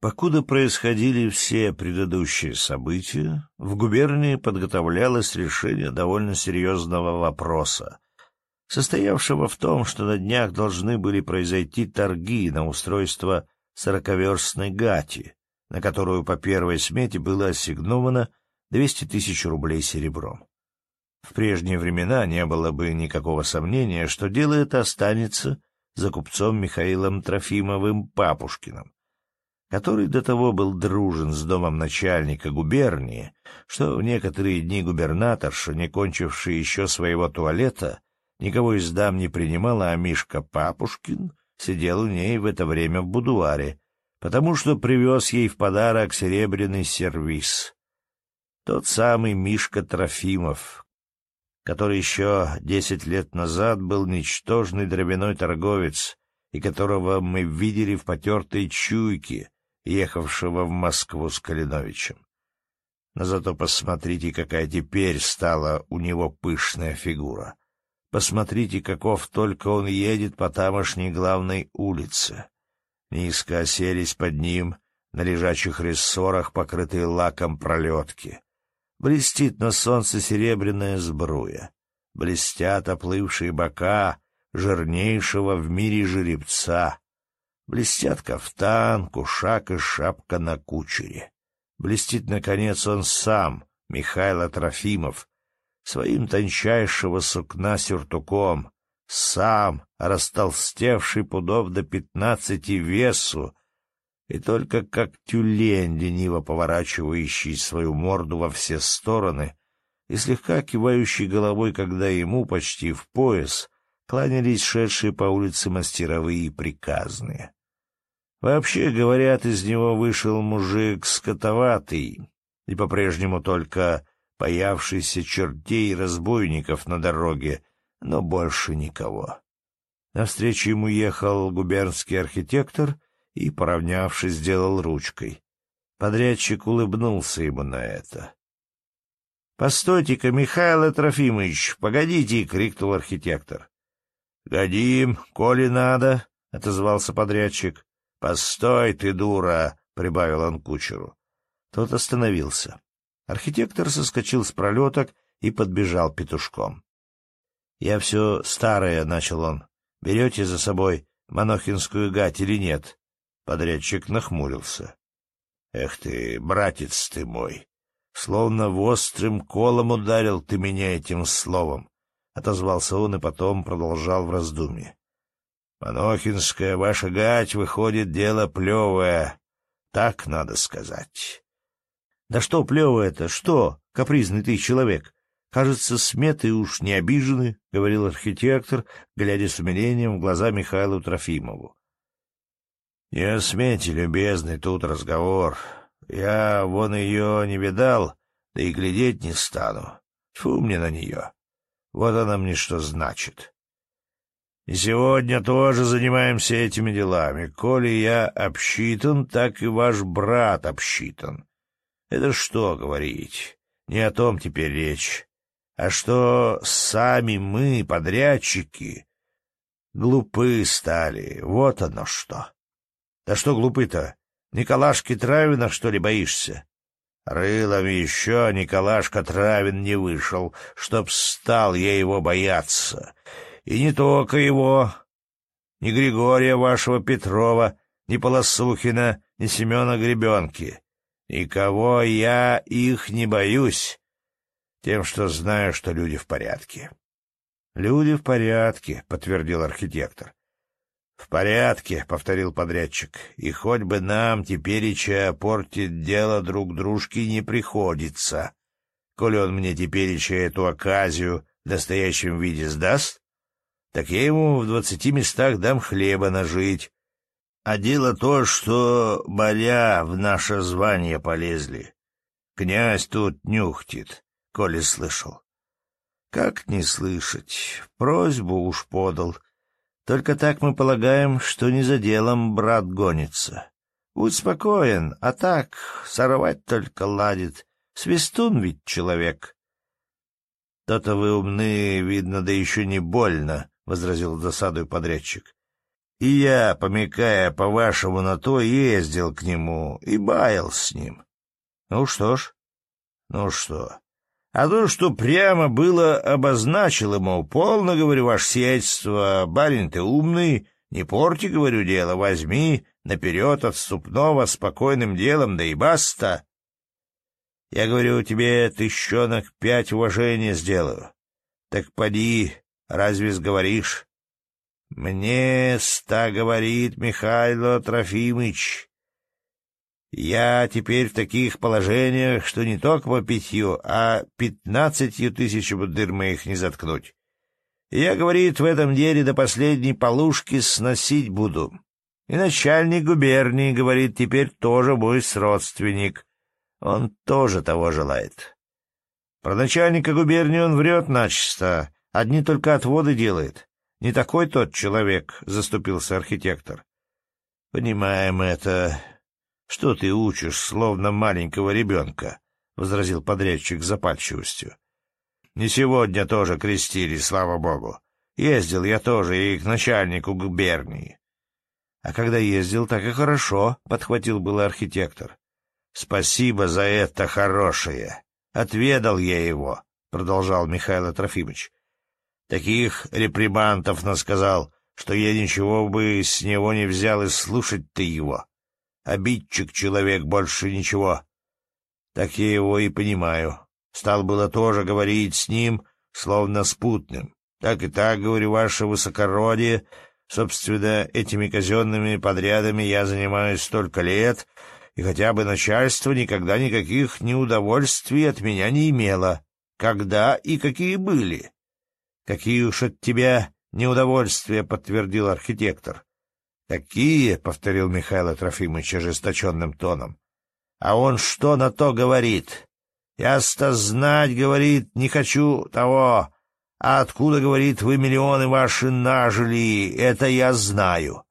Покуда происходили все предыдущие события, в губернии подготовлялось решение довольно серьезного вопроса, состоявшего в том, что на днях должны были произойти торги на устройство сороковерстной гати, на которую по первой смете было ассигновано 200 тысяч рублей серебром. В прежние времена не было бы никакого сомнения, что дело это останется за купцом Михаилом Трофимовым Папушкиным, который до того был дружен с домом начальника губернии, что в некоторые дни губернаторша, не кончивший еще своего туалета, никого из дам не принимала, а Мишка Папушкин сидел у ней в это время в будуаре, потому что привез ей в подарок серебряный сервиз. Тот самый Мишка Трофимов, который еще десять лет назад был ничтожный дровяной торговец и которого мы видели в потертой чуйке, ехавшего в Москву с Калиновичем. Но зато посмотрите, какая теперь стала у него пышная фигура. Посмотрите, каков только он едет по тамошней главной улице. Низко оселись под ним на лежачих рессорах, покрытые лаком пролетки. Блестит на солнце серебряная сбруя. Блестят оплывшие бока жирнейшего в мире жеребца. Блестят кафтан, кушак и шапка на кучере. Блестит, наконец, он сам, Михаил Трофимов, своим тончайшего сукна сюртуком, сам, растолстевший пудов до пятнадцати весу, и только как тюлень, лениво поворачивающий свою морду во все стороны и слегка кивающий головой, когда ему почти в пояс кланялись шедшие по улице мастеровые и приказные. Вообще, говорят, из него вышел мужик скотоватый и по-прежнему только появшийся чертей разбойников на дороге, но больше никого. Навстречу ему ехал губернский архитектор и, поравнявшись, сделал ручкой. Подрядчик улыбнулся ему на это. — Постойте-ка, Михаил Трофимович, погодите! — крикнул архитектор. — Годим, коли надо, — отозвался подрядчик. — Постой ты, дура! — прибавил он кучеру. Тот остановился. Архитектор соскочил с пролеток и подбежал петушком. — Я все старое, — начал он. — Берете за собой Манохинскую гать или нет? Подрядчик нахмурился. — Эх ты, братец ты мой! Словно в острым колом ударил ты меня этим словом, — отозвался он и потом продолжал в раздумье. Манохинская ваша гать выходит дело плевое, так надо сказать. — Да что плевое-то, что, капризный ты человек? Кажется, сметы уж не обижены, — говорил архитектор, глядя с умилением в глаза Михаилу Трофимову. — Не о смете, любезный, тут разговор. Я вон ее не видал, да и глядеть не стану. Фу мне на нее. Вот она мне что значит. И сегодня тоже занимаемся этими делами. Коли я обсчитан, так и ваш брат обсчитан. Это что говорить? Не о том теперь речь. А что сами мы, подрядчики, глупы стали. Вот оно что. Да что глупы-то? Николашки Травина, что ли, боишься? Рылом еще Николашка Травин не вышел, чтоб стал я его бояться. И не только его, ни Григория вашего Петрова, ни Полосухина, ни Семена Гребенки. Никого я их не боюсь, тем, что знаю, что люди в порядке. — Люди в порядке, — подтвердил архитектор. — В порядке, — повторил подрядчик, — и хоть бы нам тепереча портить дело друг дружке не приходится. Коли он мне тепереча эту оказию в настоящем виде сдаст, так я ему в двадцати местах дам хлеба нажить. А дело то, что боля в наше звание полезли. Князь тут нюхтит, коли слышал. Как не слышать? Просьбу уж подал. Только так мы полагаем, что не за делом брат гонится. Будь спокоен, а так сорвать только ладит. Свистун ведь человек. То-то вы умны, видно, да еще не больно, — возразил досадой подрядчик. И я, помекая по-вашему на то, ездил к нему и баял с ним. Ну что ж, ну что, а то, что прямо было обозначил ему, полно, говорю, ваше сиятельство, барин ты умный, не порти, говорю, дело, возьми наперед отступного спокойным делом, да и баста. Я говорю, тебе тыщенок пять уважения сделаю. Так поди, разве сговоришь? Мне ста говорит Михайло Трофимыч, я теперь в таких положениях, что не только пятью, а пятнадцатью тысячами дыр моих не заткнуть. я, говорит, в этом деле до последней полушки сносить буду. И начальник губернии, говорит, теперь тоже мой сродственник. Он тоже того желает. Про начальника губернии он врет начисто, одни только отводы делает. Не такой тот человек, — заступился архитектор. — Понимаем это, — Что ты учишь, словно маленького ребенка? — возразил подрядчик с запальчивостью. — Не сегодня тоже крестили, слава богу. Ездил я тоже и к начальнику губернии. — А когда ездил, так и хорошо, — подхватил был архитектор. — Спасибо за это хорошее. Отведал я его, — продолжал Михаил Трофимович. Таких репримантов насказал, что я ничего бы с него не взял и слушать-то его. Обидчик человек, больше ничего. Так я его и понимаю. Стал было тоже говорить с ним, словно спутным. Так и так, говорю, ваше высокородие, собственно, этими казенными подрядами я занимаюсь столько лет, и хотя бы начальство никогда никаких неудовольствий от меня не имело. Когда и какие были? Какие уж от тебя неудовольствия, подтвердил архитектор. «Какие?» — повторил Михаил Трофимович ожесточенным тоном. «А он что на то говорит? Я-то знать, — говорит, — не хочу того. А откуда, — говорит, — вы миллионы ваши нажили, это я знаю».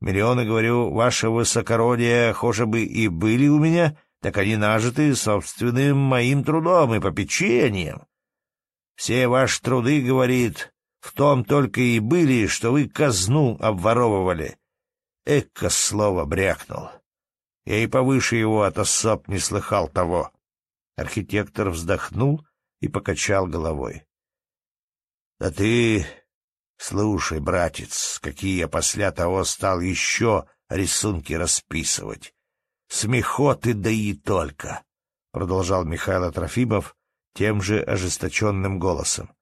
«Миллионы, — говорю, — ваше высокородие, хоже бы и были у меня, так они нажиты собственным моим трудом и попечением. Все ваши труды, — говорит, в том только и были, что вы казну обворовывали. Эка слово брякнул. Я и повыше его от особ не слыхал того. Архитектор вздохнул и покачал головой. — Да ты... Слушай, братец, какие я после того стал еще рисунки расписывать. Смехоты да и только, — продолжал Михаил Трофимов тем же ожесточенным голосом.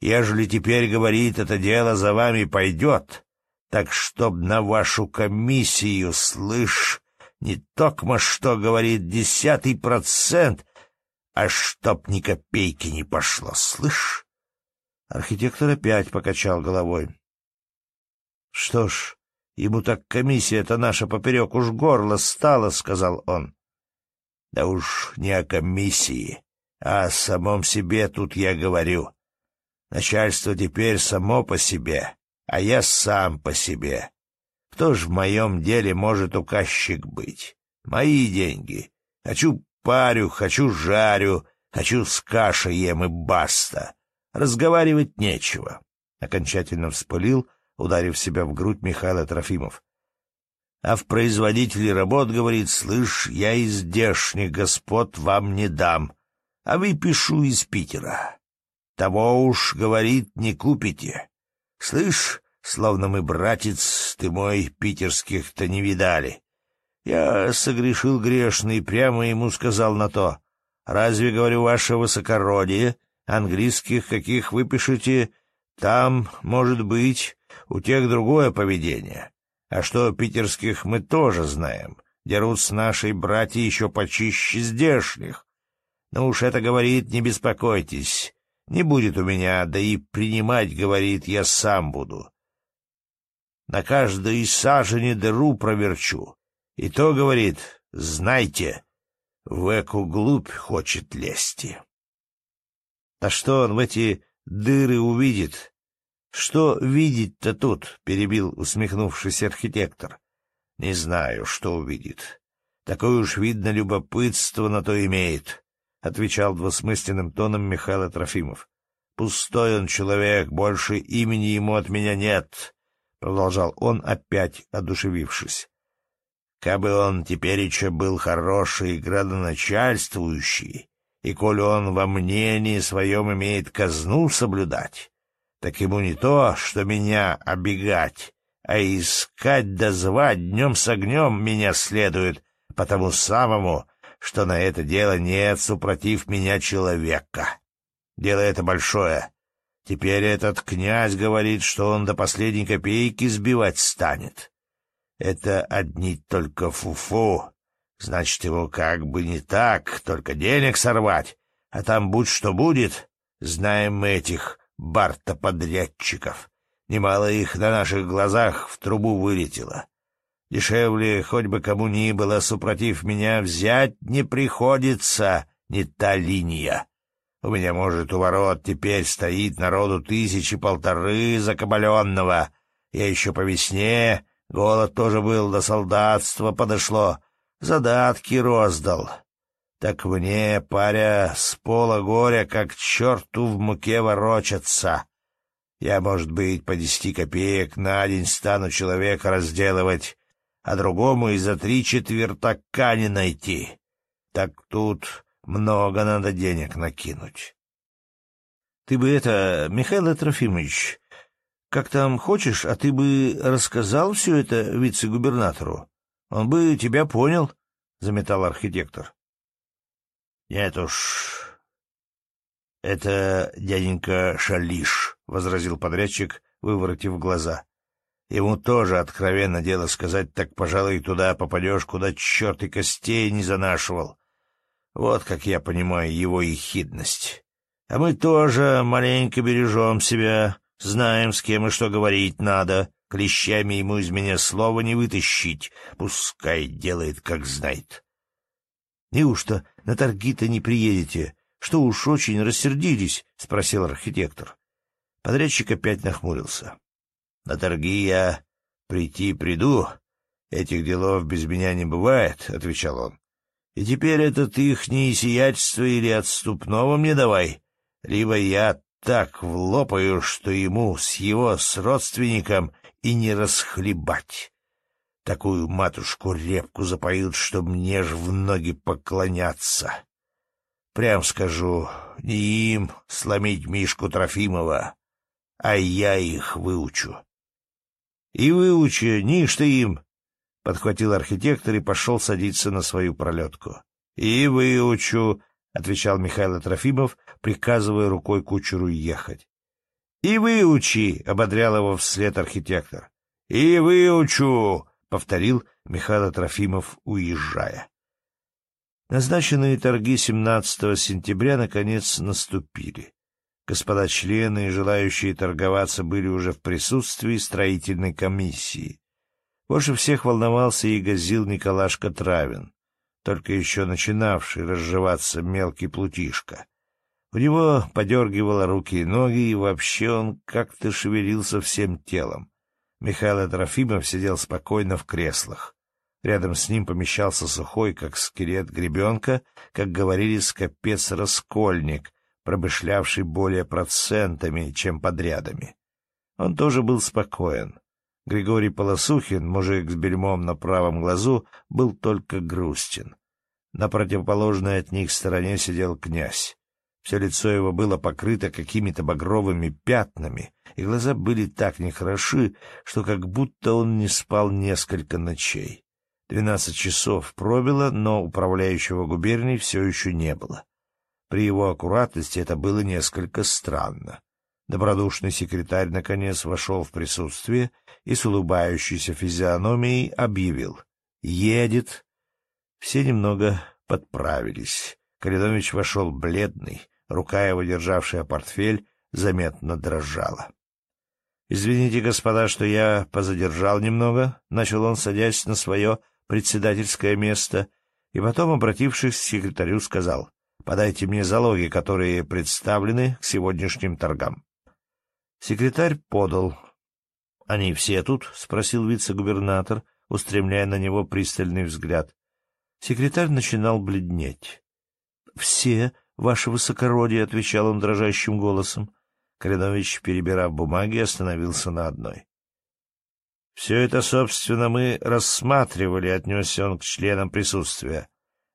Ежели теперь, говорит, это дело за вами пойдет, так чтоб на вашу комиссию, слышь, не токмо что, говорит, десятый процент, а чтоб ни копейки не пошло, слышь? Архитектор опять покачал головой. — Что ж, ему так комиссия-то наша поперек уж горло стала, — сказал он. — Да уж не о комиссии, а о самом себе тут я говорю. Начальство теперь само по себе, а я сам по себе. Кто ж в моем деле может указчик быть? Мои деньги. Хочу парю, хочу жарю, хочу с кашей ем и баста. Разговаривать нечего. Окончательно вспылил, ударив себя в грудь Михаил Трофимов. А в производителе работ говорит, слышь, я из здешних господ вам не дам, а выпишу из Питера. Того уж, говорит, не купите. Слышь, словно мы, братец, ты мой, питерских-то не видали. Я согрешил грешный, прямо ему сказал на то. Разве, говорю, ваше высокородие, английских каких выпишете, там, может быть, у тех другое поведение. А что питерских мы тоже знаем. Дерут с нашей братьей еще почище здешних. Ну уж это, говорит, не беспокойтесь. Не будет у меня, да и принимать, говорит, я сам буду. На каждой сажене дыру проверчу. И то, говорит, знайте, в эку глубь хочет лезть. А что он в эти дыры увидит? Что видеть-то тут? — перебил усмехнувшийся архитектор. — Не знаю, что увидит. Такое уж, видно, любопытство на то имеет. — отвечал двусмысленным тоном Михаил Трофимов. — Пустой он человек, больше имени ему от меня нет. — продолжал он, опять одушевившись. «Кабы он теперь еще был хороший градоначальствующий, и коли он во мнении своем имеет казну соблюдать, так ему не то, что меня обегать, а искать да звать днем с огнем меня следует, потому самому, что на это дело нет, супротив меня человека. Дело это большое, Теперь этот князь говорит, что он до последней копейки сбивать станет. Это одни только фуфу. Значит, его как бы не так, только денег сорвать. А там будь что будет, знаем мы этих барта-подрядчиков. Немало их на наших глазах в трубу вылетело. Дешевле хоть бы кому ни было, супротив меня, взять не приходится, не та линия. У меня, может, у ворот теперь стоит народу тысячи полторы закабаленного. Я еще по весне, голод тоже был, до солдатства подошло, задатки роздал. Так мне, паря, с пола горя, как черту в муке ворочаться. Я, может быть, по десяти копеек на день стану человека разделывать, а другому и за три четвертака не найти. Так тут много надо денег накинуть. Ты бы это, Михаил Трофимович, как там хочешь, а ты бы рассказал все это вице-губернатору. Он бы тебя понял, — заметал архитектор. — Нет уж, это дяденька Шалиш, — возразил подрядчик, выворотив глаза. Ему тоже откровенно дело сказать, так, пожалуй, туда попадешь, куда черт и костей не занашивал. Вот как я понимаю его ехидность. А мы тоже маленько бережем себя, знаем, с кем и что говорить надо. Клещами ему из меня слова не вытащить, пускай делает, как знает. — Неужто на торги-то не приедете? Что уж очень рассердились? — спросил архитектор. Подрядчик опять нахмурился. — На торги я прийти приду. Этих делов без меня не бывает, — отвечал он. И теперь этот ихнее сиятельство или отступного мне давай, либо я так влопаю, что ему с его с родственником и не расхлебать. Такую матушку репку запоют, что мне ж в ноги поклоняться. Прям скажу, не им сломить Мишку Трофимова, а я их выучу. И выучи, ниш ты им, — подхватил архитектор и пошел садиться на свою пролетку. — И выучу, — отвечал Михаил Трофимов, приказывая рукой кучеру ехать. — И выучи, — ободрял его вслед архитектор. — И выучу, — повторил Михаил Трофимов, уезжая. Назначенные торги 17 сентября наконец наступили. Господа члены и желающие торговаться были уже в присутствии строительной комиссии. Больше всех волновался и газил Николашка Травин, только еще начинавший разживаться мелкий плутишка. У него подергивало руки и ноги, и вообще он как-то шевелился всем телом. Михаил Трофимов сидел спокойно в креслах. Рядом с ним помещался сухой, как скелет гребенка, как говорили скопец-раскольник, промышлявший более процентами, чем подрядами. Он тоже был спокоен. Григорий Полосухин, мужик с бельмом на правом глазу, был только грустен. На противоположной от них стороне сидел князь. Все лицо его было покрыто какими-то багровыми пятнами, и глаза были так нехороши, что как будто он не спал несколько ночей. Двенадцать часов пробило, но управляющего губернией все еще не было. При его аккуратности это было несколько странно. Добродушный секретарь наконец вошел в присутствие и с улыбающейся физиономией объявил «Едет». Все немного подправились. Калинович вошел бледный, рука его, державшая портфель, заметно дрожала. «Извините, господа, что я позадержал немного», — начал он, садясь на свое председательское место, и потом, обратившись к секретарю, сказал, «Подайте мне залоги, которые представлены к сегодняшним торгам». Секретарь подал. «Они все тут?» — спросил вице-губернатор, устремляя на него пристальный взгляд. Секретарь начинал бледнеть. «Все, ваше высокородие», — отвечал он дрожащим голосом. Калинович, перебирав бумаги, остановился на одной. Все это, собственно, мы рассматривали, — отнесся он к членам присутствия.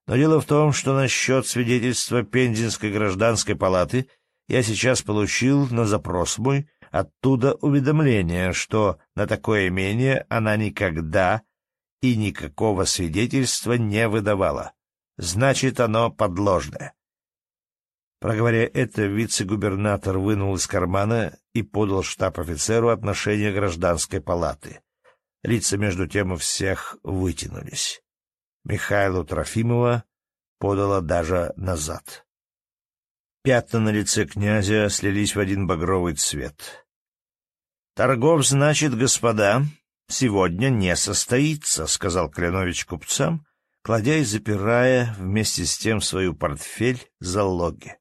Но дело в том, что насчет свидетельства Пензенской гражданской палаты я сейчас получил на запрос мой оттуда уведомление, что на такое имение она никогда и никакого свидетельства не выдавала. Значит, оно подложное. Проговоря это, вице-губернатор вынул из кармана и подал штаб-офицеру отношение гражданской палаты. Лица между тем у всех вытянулись. Михайлу Трофимова подала даже назад. Пятна на лице князя слились в один багровый цвет. «Торгов, значит, господа, сегодня не состоится», — сказал Клянович купцам, кладя и запирая вместе с тем свою портфель залоги.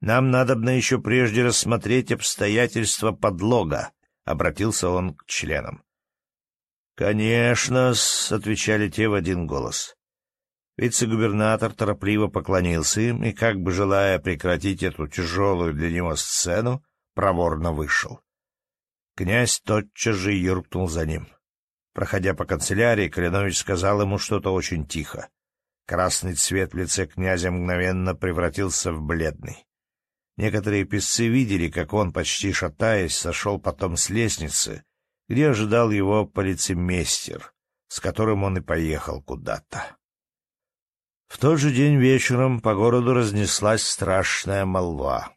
«Нам надобно еще прежде рассмотреть обстоятельства подлога», — обратился он к членам. «Конечно», — отвечали те в один голос. Вице-губернатор торопливо поклонился им и, как бы желая прекратить эту тяжелую для него сцену, проворно вышел. Князь тотчас же юркнул за ним. Проходя по канцелярии, Калинович сказал ему что-то очень тихо. Красный цвет в лице князя мгновенно превратился в бледный. Некоторые писцы видели, как он, почти шатаясь, сошел потом с лестницы где ожидал его полицемейстер, с которым он и поехал куда-то. В тот же день вечером по городу разнеслась страшная молва,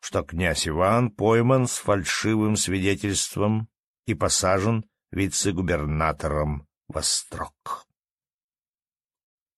что князь Иван пойман с фальшивым свидетельством и посажен вице-губернатором во строк.